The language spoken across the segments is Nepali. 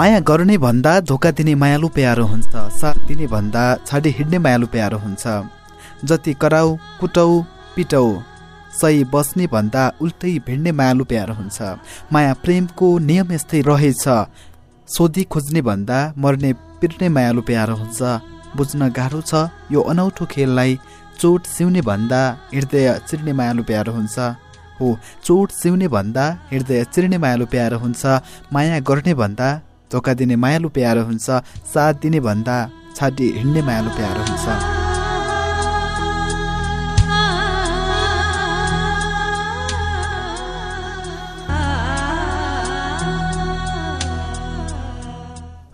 माया गर्ने भन्दा धोका दिने मायालु प्यारो हुन्छ साथ दिने भन्दा छाडी हिँड्ने मायालु प्यारो हुन्छ। जति कराउ कुटौ पिटौ सही बस्ने भन्दा उल्टै भिड्ने मायालु प्यारो हुन्छ। माया प्रेमको नियम यस्तै रहेछ। सोधी खोज्ने भन्दा मर्ने पिर्ने मायालु प्यारो हुन्छ। बुझ्न गाह्रो छ यो अनौठो खेललाई चोट सिउने भन्दा हृदय चिर्ने मायालु प्यारो हुन्छ। हो चोट सिउने भन्दा हृदय चिर्ने मायालु प्यारो हुन्छ। माया गर्ने भन्दा धोका दिने मायालु प्यारो हुन्छ साथ दिने भन्दा छाडी हिँड्ने मायालु प्यारो हुन्छ।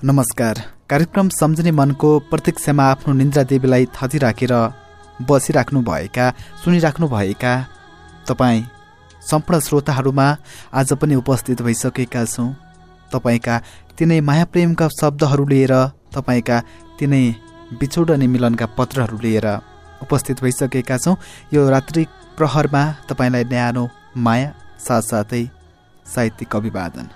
नमस्कार। कार्यक्रम सम्झने मनको प्रतीक्षामा आफ्नो निन्द्रा देवीलाई थचिराखेर बसिराख्नुभएका सुनिराख्नुभएका तपाईँ सम्पूर्ण श्रोताहरूमा आज पनि उपस्थित भइसकेका छौँ। तपाईँका तिनै माया प्रेमका शब्दहरू लिएर तपाईँका तिनै बिछोड अनि मिलनका पत्रहरू लिएर उपस्थित भइसकेका छौँ। यो रात्रि प्रहरमा तपाईँलाई न्यानो माया साथसाथै साहित्यिक अभिवादन।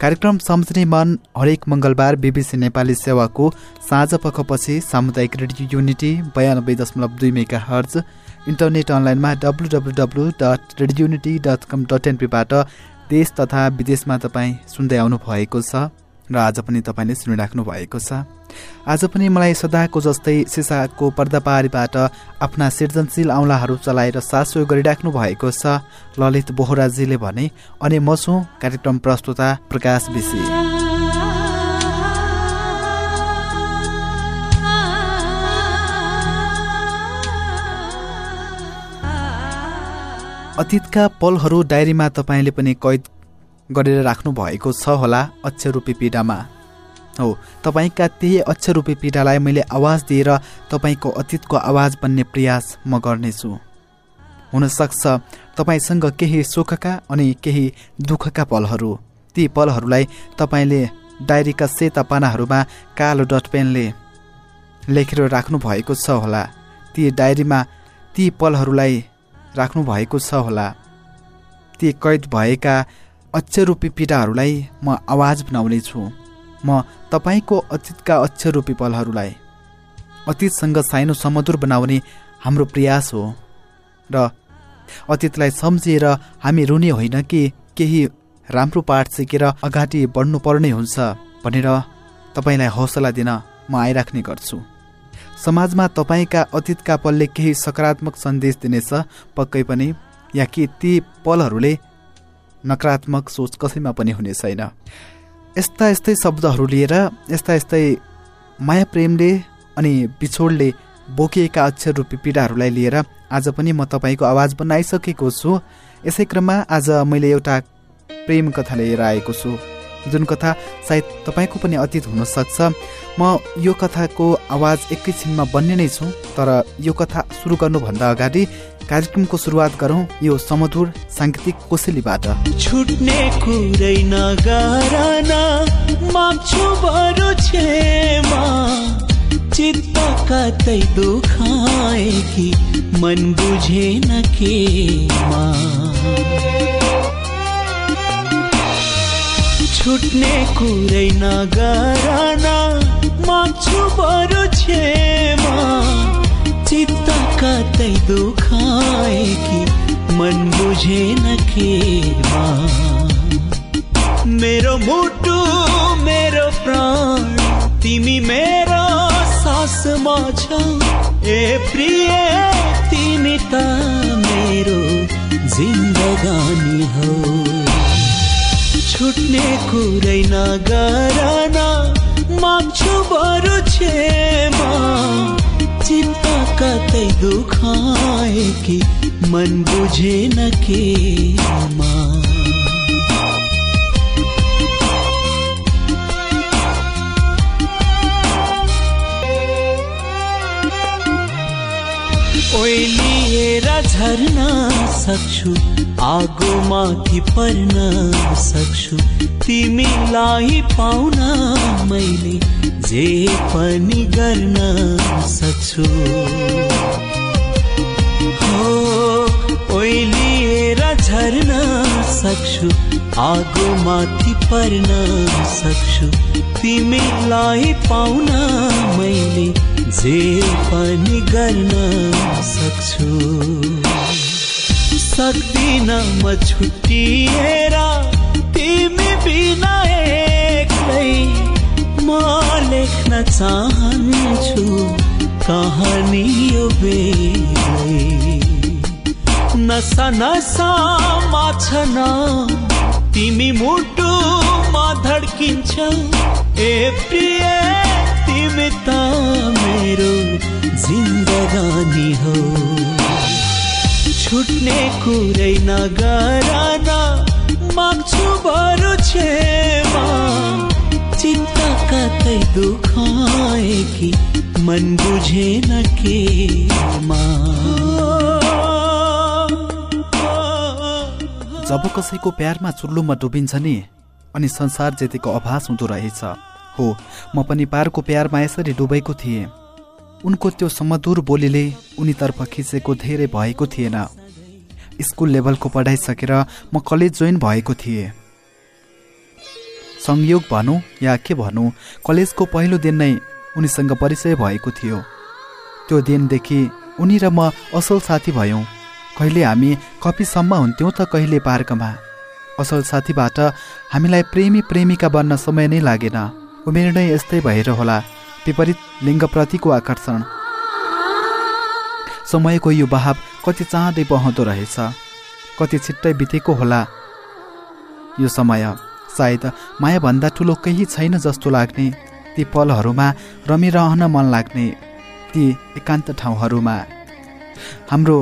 कार्यक्रम सम्झने मन हरेक मङ्गलबार बिबिसी नेपाली सेवाको साँझ पखपछि सामुदायिक रेडियो युनिटी बयानब्बे दशमलव दुई मेगा हर्ज इन्टरनेट अनलाइनमा W W W dot radio unity dot com dot एनपीबाट देश तथा विदेशमा तपाईँ सुन्दै आउनु भएको छ र आज पनि तपाईँले सुनिराख्नु भएको छ। आज पनि मलाई सदाको जस्तै सिसाको पर्दापारीबाट आफ्ना सृजनशील औँलाहरू चलाएर सासो गरिराख्नु भएको छ ललित बोहराजीले भने अनि म छु कार्यक्रम प्रस्तुता प्रकाश विषी अतीतका पलहरू डायरीमा तपाईँले पनि कैद गरेर राख्नु भएको छ होला अक्षरूपी पीडामा। हो तपाईँका त्यही अक्षरूपी पीडालाई मैले आवाज दिएर तपाईँको अतीतको आवाज बन्ने प्रयास म गर्नेछु। हुनसक्छ तपाईँसँग केही सुखका अनि केही दुःखका पलहरू। ती पलहरूलाई तपाईँले डायरीका सेता पानाहरूमा कालो डटपेनले लेखेर राख्नु भएको छ होला। ती डायरीमा ती पलहरूलाई राख्नु भएको छ होला। ती कैद भएका अक्षरूपी पीडाहरूलाई म आवाज बनाउने छु म तपाईँको अतीतका अक्षरूपी पलहरूलाई अतीतसँग साइनो समधुर बनाउने हाम्रो प्रयास हो। र अतीतलाई सम्झिएर हामी रुने होइन कि केही राम्रो पाठ सिकेर अगाडि बढ्नुपर्ने हुन्छ भनेर तपाईँलाई हौसला दिन म आइराख्ने गर्छु। समाजमा तपाईँका अतीतका पलले केही सकारात्मक सन्देश दिनेछ पक्कै पनि या कि ती पलहरूले नकारात्मक सोच कसैमा पनि हुने छैन। यस्ता यस्तै शब्दहरू लिएर यस्ता यस्तै माया प्रेमले अनि बिछोडले बोकिएका अक्षर रूपी पीडाहरूलाई लिएर आज पनि म तपाईँको आवाज बनाइसकेको छु। यसै क्रममा आज मैले एउटा प्रेम कथा लिएर आएको छु। जुन कथा सायद तपाईँको पनि अतीत हुनसक्छ म यो कथाको आवाज एकैछिनमा बन्ने नै छु तर यो कथा सुरु गर्नुभन्दा अगाडि कार्यक्रमको सुरुवात गरौँ यो समधुर साङ्गीतिक कोसेलीबाट। छुट्ने कुरै कतै दुखाए मन छुट्ने कुरै नगरना माग्छु बरु छेमा। चित्त कतै दुखाए कि मन बुझेन खेमा मेरो मुटु मेरो प्राण तिमी मेरो सासमा छ। ए प्रिय तिमी त मेरो जिन्दगानी हो। छुट्ने कुरै नगर माग्छु बरु छेमा। चित्त कतै दुखाए कि मन बुझेन केमा ओइलिएर झर्न सक्छु आगो माथि पर्न सक्छु। तिमीलाई पाउन मैले जे पनि गर्न सक्छु। हो ओइलिएर झर्न सक्छु आगो माथि पर्न सक्छु। तिमीलाई पाउन मैले जे पनि गर्न सक्छु। सक्दिन म छुट्टिएर तिमी बिना एक्लै म लेख्न चाहन्छु कहानी यो बेलै। नसा नसामा छन तिमी मुटुमा धड्किन्छौ ए प्रिय तिमी मेरो जिन्दगानी हो। छुट्ने कुरै नगर माग्छु बरु छेमा चित्त कतै दुखाए कि मन बुझेन केमा जब कसैको प्यारमा चुल्लुमा डुबिन्छ नि अनि संसार जतिको अभास हुँदो रहेछ। हो म पनि पारको प्यारमा यसरी डुबेको थिएँ। उनको त्यो समधुर बोलीले उनीतर्फ खिचेको धेरै भएको थिएन। स्कुल लेभलको पढाइ सकेर म कलेज जोइन भएको थिएँ। संयोग भनौँ या के भनौँ कलेजको पहिलो दिन नै उनीसँग परिचय भएको थियो। त्यो दिनदेखि उनी र म असल साथी भयौँ। कहिले हामी कफीसम्म हुन्थ्यौँ त कहिले पार्कमा असल साथीबाट हामीलाई प्रेमी प्रेमिका बन्न समय नै लागेन। उमेर नै यस्तै भएर होला। विपरीत लिङ्गप्रतिको आकर्षण। समयको यो बहाव कति चाँडै बहँदो रहेछ। कति छिट्टै बितेको होला। यो समय सायद मायाभन्दा ठुलो केही छैन जस्तो लाग्ने। ती पलहरूमा रमिरहन मन लाग्ने। ती एकान्त ठाउँहरूमा। हाम्रो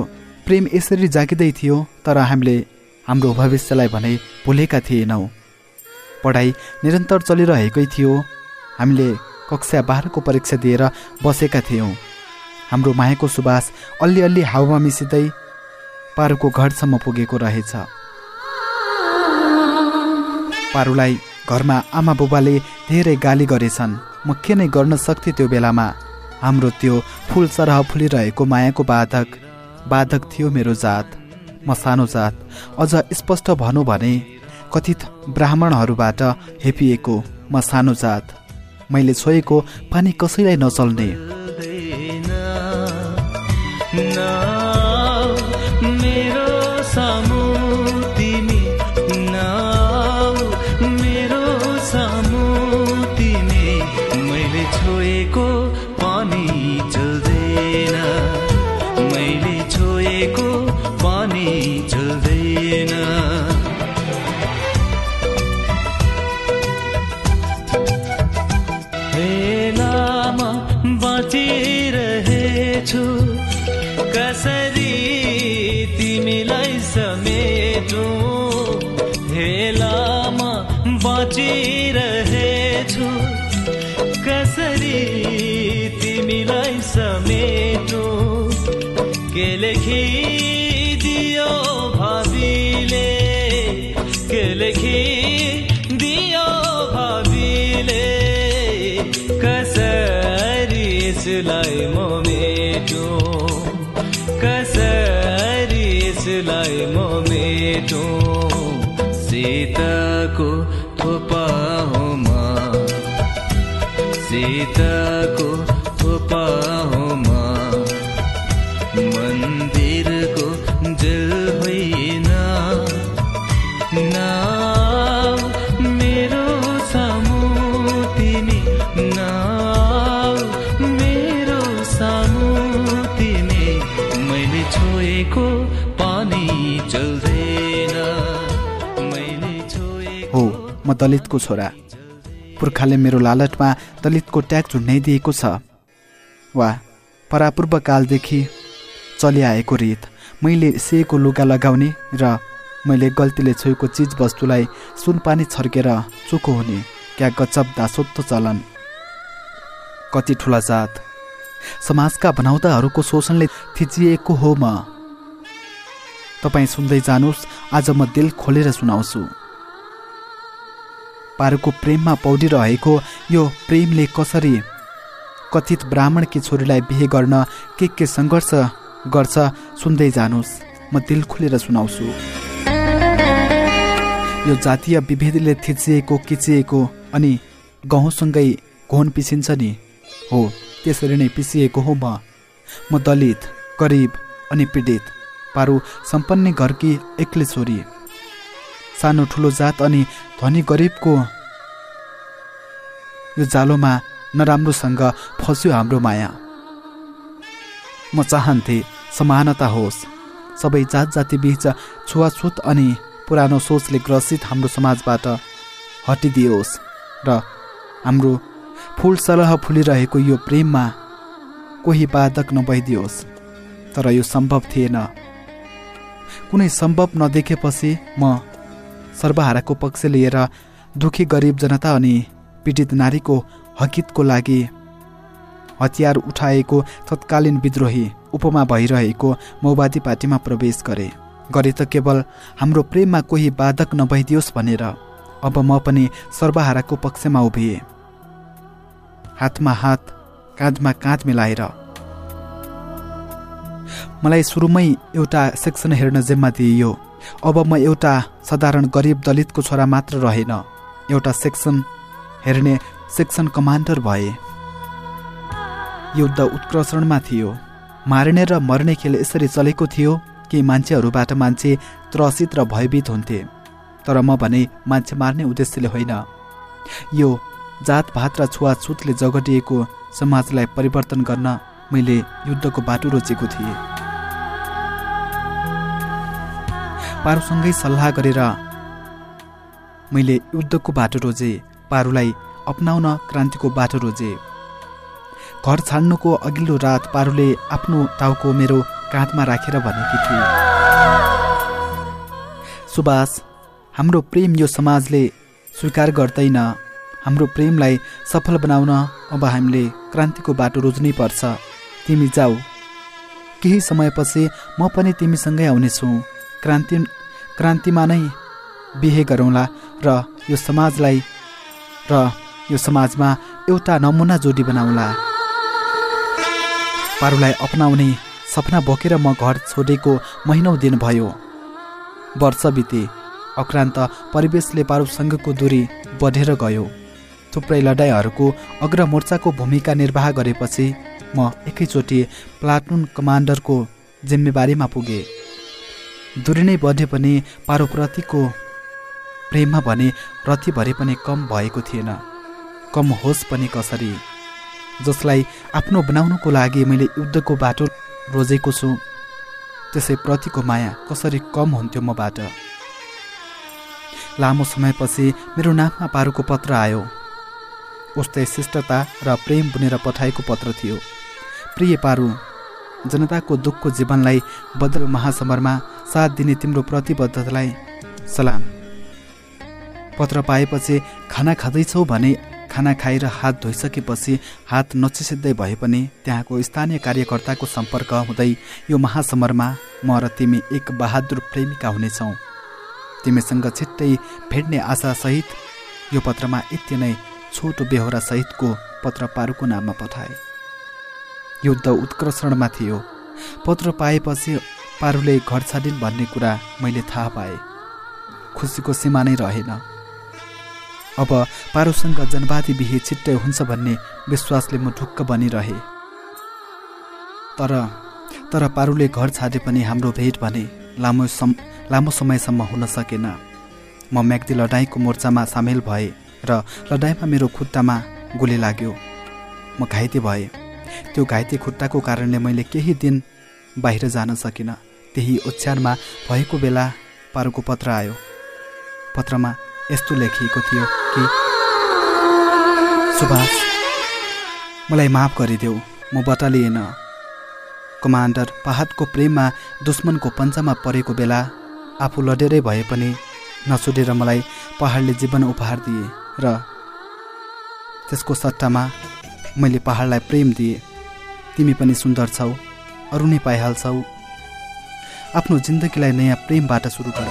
प्रेम यसरी जागिँदै थियो तर हामीले हाम्रो भविष्यलाई भने भुलेका थिएनौँ। पढाइ निरन्तर चलिरहेकै थियो। हामीले कक्षा बाह्रको परीक्षा दिएर बसेका थियौँ। हाम्रो मायाको सुबास अल्लि हावामा मिसिँदै पारुको घरसम्म पुगेको रहेछ। पारुलाई घरमा आमा बुबाले धेरै गाली गरेछन्। म के नै गर्न सक्थेँ त्यो बेलामा। हाम्रो त्यो फुल सरह फुलिरहेको मायाको बाधक बाधक थियो मेरो जात। म सानो जात। अझ स्पष्ट भनौँ भने कथित ब्राह्मणहरूबाट हेपिएको म सानो जात। मैले छोएको पानी कसैलाई नचल्ने। यसलाई म मेटो। कसरी यसलाई म मेटो। सीताको थोपा हो म। सीताको थोपा हो म। मन्दिरको दलितको छोरा। पुर्खाले मेरो लालटमा दलितको ट्याग झुन्डाइदिएको छ। वा परापूर्व कालदेखि चलिआएको रित। मैले सेको लुगा लगाउने र मैले गल्तीले छोएको चिजवस्तुलाई सुनपानी छर्केर चुको हुने क्या गजब दासोत्तो चलन। कति ठुला जात। समाजका भनाउँदाहरूको शोषणले थिचिएको हो म। तपाईँ सुन्दै जानुहोस् आज म दिल खोलेर सुनाउँछु। पारुको प्रेममा पौडिरहेको यो प्रेमले कसरी कथित ब्राह्मणकी छोरीलाई बिहे गर्न के के सङ्घर्ष गर्छ सुन्दै जानुहोस्। म दिल खुलेर सुनाउँछु। यो जातीय विभेदले थिचिएको किचिएको अनि गहुँसँगै घोन पिसिन्छ नि। हो त्यसरी नै पिसिएको हो म। म दलित गरिब अनि पीडित। पारु सम्पन्न घरकी एक्लै छोरी? सानो ठुलो जात अनि धनी गरिबको यो जालोमा नराम्रोसँग फस्यो हाम्रो माया। म चाहन्थे समानता होस्। सबै जात जाति बिच छुवाछुत अनि पुरानो सोचले ग्रसित हाम्रो समाजबाट हटिदियोस् र हाम्रो फुल सरह फुलिरहेको यो प्रेममा कोही बाधक नभइदियोस्। तर यो सम्भव थिएन। कुनै सम्भव नदेखेपछि म सर्वहाराको पक्ष लिएर दुखी गरिब जनता अनि पीडित नारीको हकितको लागि हतियार उठाएको तत्कालीन विद्रोही उपमा भइरहेको माओवादी पार्टीमा प्रवेश गरे। गरे त केवल हाम्रो प्रेममा कोही बाधक नभइदियोस् भनेर अब म पनि सर्वहाराको पक्षमा उभिएँ। हातमा हात काँधमा काँध मिलाएर। मलाई सुरुमै एउटा सेक्सन हेर्न जिम्मा दिइयो। अब म एउटा साधारण गरिब दलितको छोरा मात्र रहेन। एउटा सेक्सन हेर्ने सेक्सन कमान्डर भए। युद्ध उत्कर्षणमा थियो। मार्ने र मर्ने खेल यसरी चलेको थियो कि मान्छेहरूबाट मान्छे त्रसित र भयभीत हुन्थे। तर म भने मान्छे मार्ने उद्देश्यले होइन। यो जातभात र छुवाछुतले जगडिएको समाजलाई परिवर्तन गर्न मैले युद्धको बाटो रोजेको थिएँ। पारुसँगै सल्लाह गरेर मैले युद्धको बाटो रोजे पारुलाई अपनाउन क्रान्तिको बाटो रोजे। घर छाड्नुको अघिल्लो रात पारुले आफ्नो टाउको मेरो काँधमा राखेर भनेकी थिए। सुभाष हाम्रो प्रेम यो समाजले स्वीकार गर्दैन। हाम्रो प्रेमलाई सफल बनाउन अब हामीले क्रान्तिको बाटो रोज्नै पर्छ। तिमी जाऊ। केही समयपछि म पनि तिमीसँगै आउनेछु। क्रान्ति क्रान्तिमा नै बिहे गरौँला र यो समाजलाई र यो समाजमा एउटा नमुना जोडी बनाउला। पारुलाई अपनाउने सपना बोकेर म घर छोडेको महिनौ दिन भयो। वर्ष बिते। अक्रान्त परिवेशले पारुसँगको दूरी बढेर गयो। थुप्रै लडाइँहरूको अग्रमोर्चाको भूमिका निर्वाह गरेपछि म एकैचोटि प्लाटुन कमान्डरको जिम्मेवारीमा पुगेँ। दूरी नै बढे पनि पारोप्रतिको प्रेममा भने रतिभरि पनि कम भएको थिएन। कम होस् पनि कसरी? जसलाई आफ्नो बनाउनुको लागि मैले युद्धको बाटो रोजेको छु त्यसै प्रतिको माया कसरी कम हुन्थ्यो मबाट लामो समयपछि मेरो नाममा पारुको पत्र आयो। उस्तै शिष्टता र प्रेम बुनेर पठाएको पत्र थियो। प्रिय पारु जनताको दुःखको जीवनलाई बदल महासमरमा साथ दिने तिम्रो प्रतिबद्धतालाई सलाम। पत्र पाएपछि खाना खाँदैछौ भने खाना खाएर हात धोइसकेपछि हात नचिसिँदै भए पनि त्यहाँको स्थानीय कार्यकर्ताको सम्पर्क हुँदै यो महासमरमा म र तिमी एक बहादुर प्रेमिका हुनेछौ। तिमीसँग छिट्टै भेट्ने आशासहित यो पत्रमा यति नै छोटो बेहोरा सहितको पत्र पारुको नाममा पठाए। युद्ध उत्कर्षणमा थियो। पत्र पाएपछि पारुले घर छाडिन् भन्ने कुरा मैले थाहा पाएँ। खुसीको सीमा नै रहेन। अब पारुसँग जनवादी बिहे छिट्टै हुन्छ भन्ने विश्वासले म ढुक्क बनिरहे। तर तर पारुले घर छाडे पनि हाम्रो भेट भने लामो सम लामो समयसम्म हुन सकेन। म म्याग्दी लडाइँको मोर्चामा सामेल भएँ र लडाइँमा मेरो खुट्टामा गोली लाग्यो। म घाइते भएँ। त्यो घाइते खुट्टाको कारणले मैले केही दिन बाहिर जान सकिनँ। त्यही ओछ्यानमा भएको बेला पारुको पत्र आयो। पत्रमा यस्तो लेखिएको थियो कि सुभाष मलाई माफ गरिदेऊ म बटालिएन। कमान्डर पहाडको प्रेममा दुश्मनको पञ्चामा परेको बेला आफू लडेरै भए पनि नछुडेर मलाई पहाडले जीवन उपहार दिए र त्यसको सट्टामा मैले पहाडलाई प्रेम दिएँ। तिमी पनि सुन्दर छौ अरू नै पाइहाल्छौ। आफ्नो जिन्दगीलाई नयाँ प्रेमबाट सुरु गर।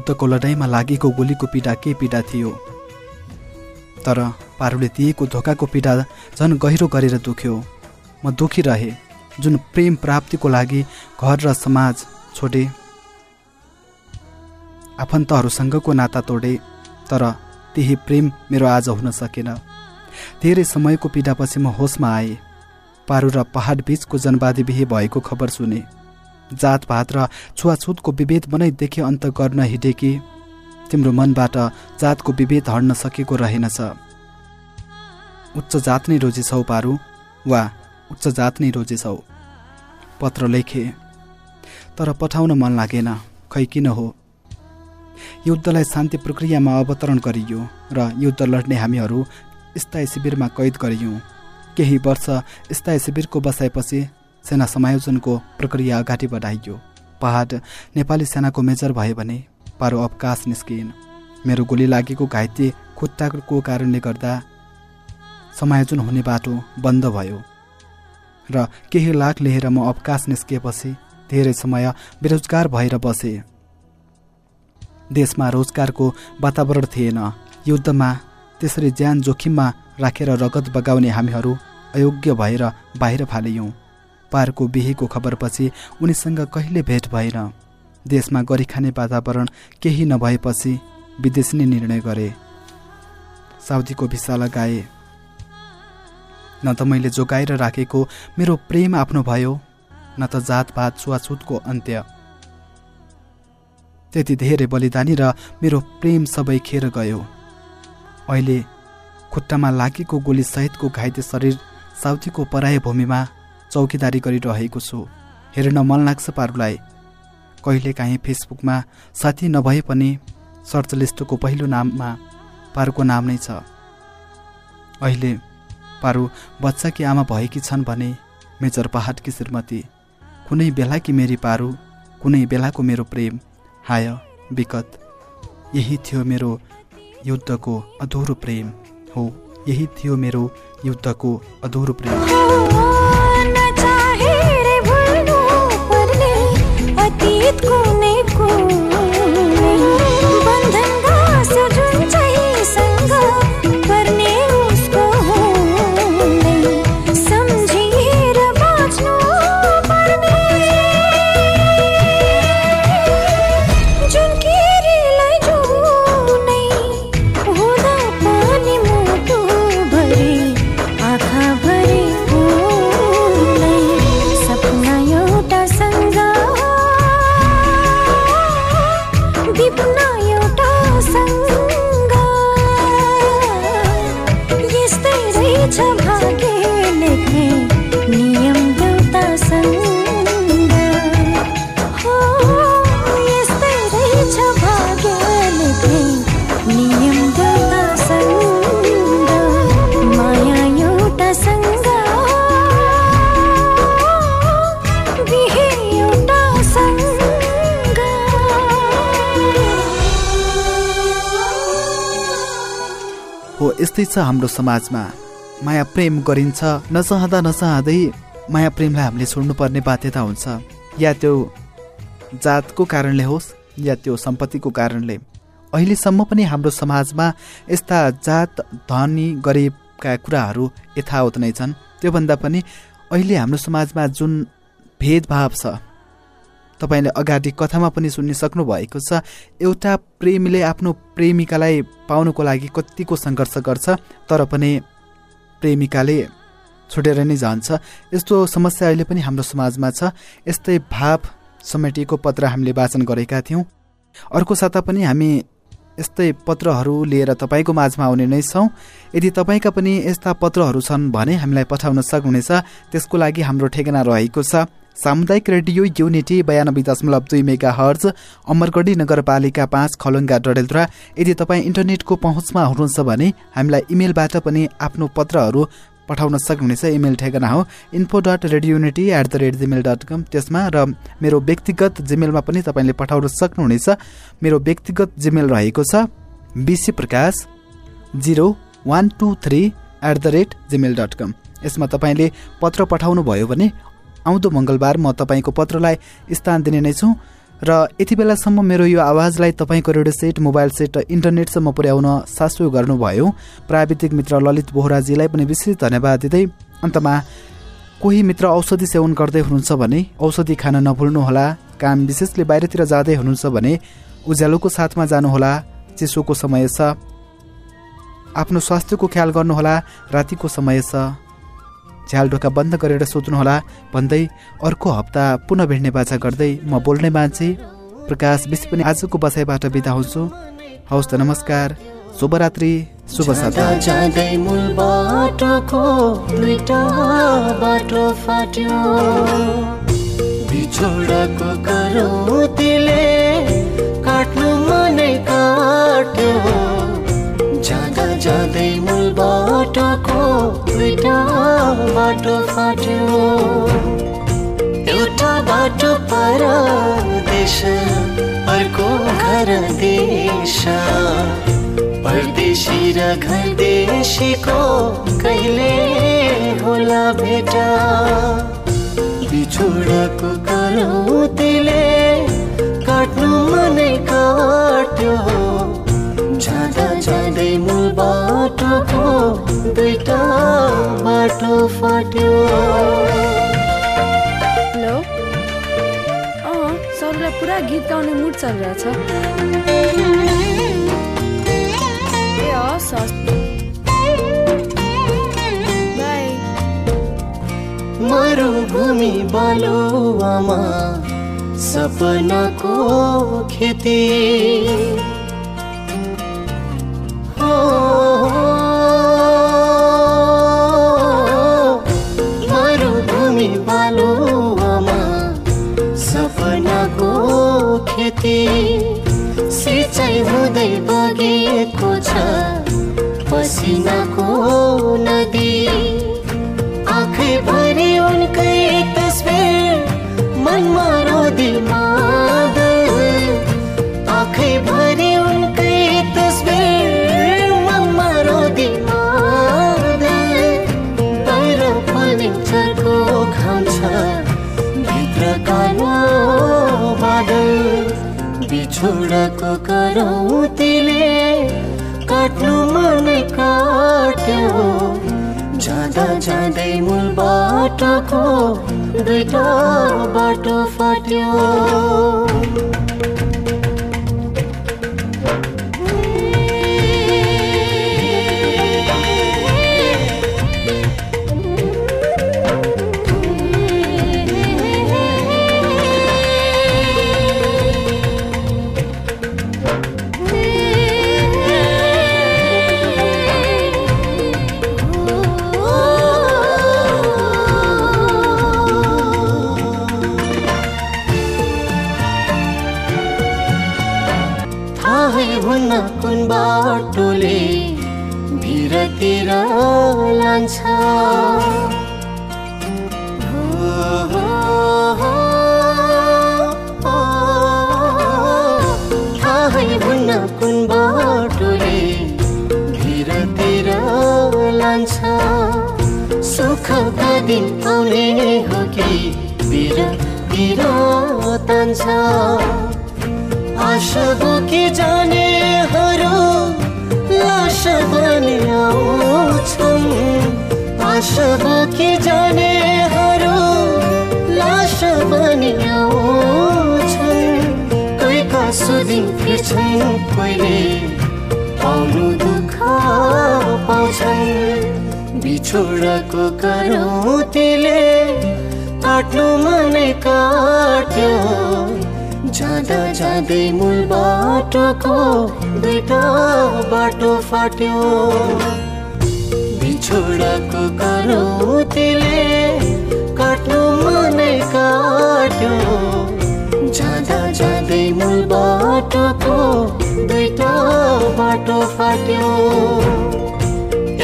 युद्धको लडाइँमा लागेको गोलीको पीडा के पीडा थियो? तर पारुले दिएको धोकाको पीडा झन् गहिरो गरेर दुख्यो। म दुखी रहेँ जुन प्रेम प्राप्तिको लागि घर र समाज छोडे। आफन्तहरूसँगको नाता तोडे तर त्यही प्रेम मेरो आज हुन सकेन। धेरै समयको पीडापछि म होसमा आएँ। पारु र पहाड बिचको जनवादी बिहे भएको खबर सुने। जातपात र छुवाछुतको विभेद बनाइ देखे अन्त गर्न हिँडेकी। तिम्रो मनबाट जातको विभेद हट्न सकेको रहेनछ। उच्च जात नै रोजेछौ पारु वा उच्च जात नै रोजेछौ पत्र लेखे। तर पठाउन मन लागेन खै किन हो? युद्धलाई शान्ति प्रक्रियामा अवतरण गरियो र युद्ध लड्ने हामीहरू स्थायी शिविरमा कैद गरियौँ। केही वर्ष स्थायी शिविरको बसाएपछि सेना समायोजनको प्रक्रिया अगाडि बढाइयो पहाड नेपाली सेनाको मेजर भयो भने पारो अवकाश निस्किएन। मेरो गोली लागेको घाइते खुट्टाको कारणले गर्दा समायोजन हुने बाटो बन्द भयो। र केही लाख लिएर म अवकाश निस्किएपछि धेरै समय बेरोजगार भएर बसेँ। देशमा रोजगारको वातावरण थिएन। युद्धमा त्यसरी ज्यान जोखिममा राखेर रगत बगाउने हामीहरू अयोग्य भएर बाहिर फालियौँ। पारको बिहेको खबरपछि उनीसँग कहिले भेट भएन। देशमा गरिखाने वातावरण केही नभएपछि विदेश नै निर्णय गरे। साउदीको भिसा लगाए। न त मैले जोगाएर राखेको मेरो प्रेम आफ्नो भयो न त जातपात छुवाछुतको अन्त्य। त्यति धेरै बलिदानी र मेरो प्रेम सबै खेर गयो। अहिले खुट्टामा लागेको गोली सहितको घाइते शरीर साउथीको पराय भूमिमा चौकीदारी गरिरहेको छु। हेर्न मन लाग्छ पारुलाई। कहिलेकाहीँ फेसबुकमा साथी नभए पनि सर्च लिस्टको पहिलो नाममा पारुको नाम नै छ। अहिले पारु बच्चाकी आमा भएकी छन् भने मेजर पहाडकी श्रीमती। कुनै बेलाकी मेरी पारु कुनै बेलाको मेरो प्रेम। हाय विकत यही थियो मेरो युद्धको अधुरो प्रेम। हो यही थियो मेरो युद्धको अधुरो प्रेम। यस्तै छ हाम्रो समाजमा। माया प्रेम गरिन्छ नचाहँदा नचाहँदै माया प्रेमलाई हामीले छोड्नुपर्ने बाध्यता हुन्छ। या त्यो जातको कारणले होस् या त्यो सम्पत्तिको कारणले। अहिलेसम्म पनि हाम्रो समाजमा यस्ता जात धनी गरिबका कुराहरू यथावत नै छन्। त्योभन्दा पनि अहिले हाम्रो समाजमा जुन भेदभाव छ तपाईँले अगाडि कथामा पनि सुन्न सक्नुभएको छ एउटा प्रेमीले आफ्नो प्रेमिकालाई पाउनुको लागि कतिको सङ्घर्ष गर्छ तर पनि प्रेमिकाले छुटेर नै जान्छ। यस्तो समस्या अहिले पनि हाम्रो समाजमा छ। यस्तै भाव समेटिएको पत्र हामीले वाचन गरेका थियौँ। अर्को साता पनि हामी यस्तै पत्रहरू लिएर तपाईँको माझमा आउने नै छौँ। यदि तपाईँका पनि यस्ता पत्रहरू छन् भने हामीलाई पठाउन सक्नुहुनेछ। त्यसको लागि हाम्रो ठेगाना रहेको छ। सामुदायिक रेडियो युनिटी बयानब्बे दशमलव दुई मेगा हर्ज अमरगढी नगरपालिका पाँच खलुङ्गा डडेलद्वारा यदि तपाईँ इन्टरनेटको पहुँचमा हुनुहुन्छ भने हामीलाई इमेलबाट पनि आफ्नो पत्रहरू पठाउन सक्नुहुनेछ। इमेल ठेगाना हो info dot radio unity at the rate Gmail dot com त्यसमा र मेरो व्यक्तिगत जिमेलमा पनि तपाईँले पठाउन सक्नुहुनेछ। मेरो व्यक्तिगत जिमेल रहेको छ BC Prakash zero one two three at the rate Gmail dot com यसमा तपाईँले पत्र पठाउनु भयो भने आउँदो मङ्गलबार म तपाईँको पत्रलाई स्थान दिने नै छु। र यति बेलासम्म मेरो यो आवाजलाई तपाईँको रेडियो सेट मोबाइल सेट र इन्टरनेटसम्म पुर्याउन सासु गर्नुभयो। प्राविधिक मित्र ललित बोहराजीलाई पनि विशेष धन्यवाद दिँदै अन्तमा कोही मित्र औषधि सेवन गर्दै हुनुहुन्छ भने औषधि खान नभुल्नुहोला काम विशेषले बाहिरतिर जाँदै हुनुहुन्छ भने उज्यालोको साथमा जानुहोला चिसोको समय छ। आफ्नो स्वास्थ्यको ख्याल गर्नुहोला रातिको समय छ। झ्याल ढोका बन्द गरेर सोध्नुहोला भन्दै अर्को हप्ता पुनः भेट्ने बाछा गर्दै म बोल्ने मान्छे प्रकाश विश्व पनि आजको बसाइबाट बिदा हुन्छु। हवस् त नमस्कार शुभरात्रि शुभ जाँदै जाँदा बाटोको दुईटा बाटो फाट्यो एउटा बाटो पर देश अर्को घर देश परदेशी र घर देशीको कहिले होला भेटा बिछोडको करौतीले काट्नु मनै काट्यो बाटोको दुईटा बाटो फाट्यो। हेलो? अँ सरलाई पुरा गीत गाउने मुड चलिरहेछ। ए हस् हस्। मरुभूमि बालुवामा सपनाको खेती। जाँदा जाँदै मूल बाटोको दुईटा बाटो फाट्यो कुन बाटोले भिरतिर लान्छ सुखका दिन आउने हो कि भिरतिर तान्छ आशा जानेहरू लास बनि आउँछन् कोही कसुदी फिर्छन् कोहीले पाउनु दुःख पाउँछन्। बिछोडको करौतीले काट्नु मनै काट्यो। जाँदा जाँदै मूल बाटोको दुईटा बाटो फाट्यो। बिछोडको करौतीले काट्नु मनै काट्यो। जाँदा जाँदै मूल बाटोको दुईटा बाटो फाट्यो।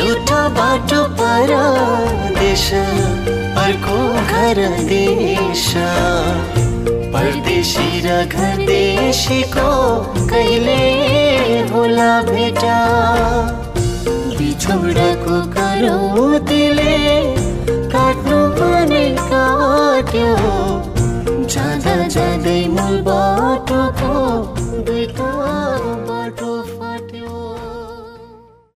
एउटा बाटो पर देश अर्को घर देश। परदेशी र घर देशीको कहिले होला भेटा? छोराको दिले काट्नु भने काट्यो जाँदा जाँदै मूल बाटोको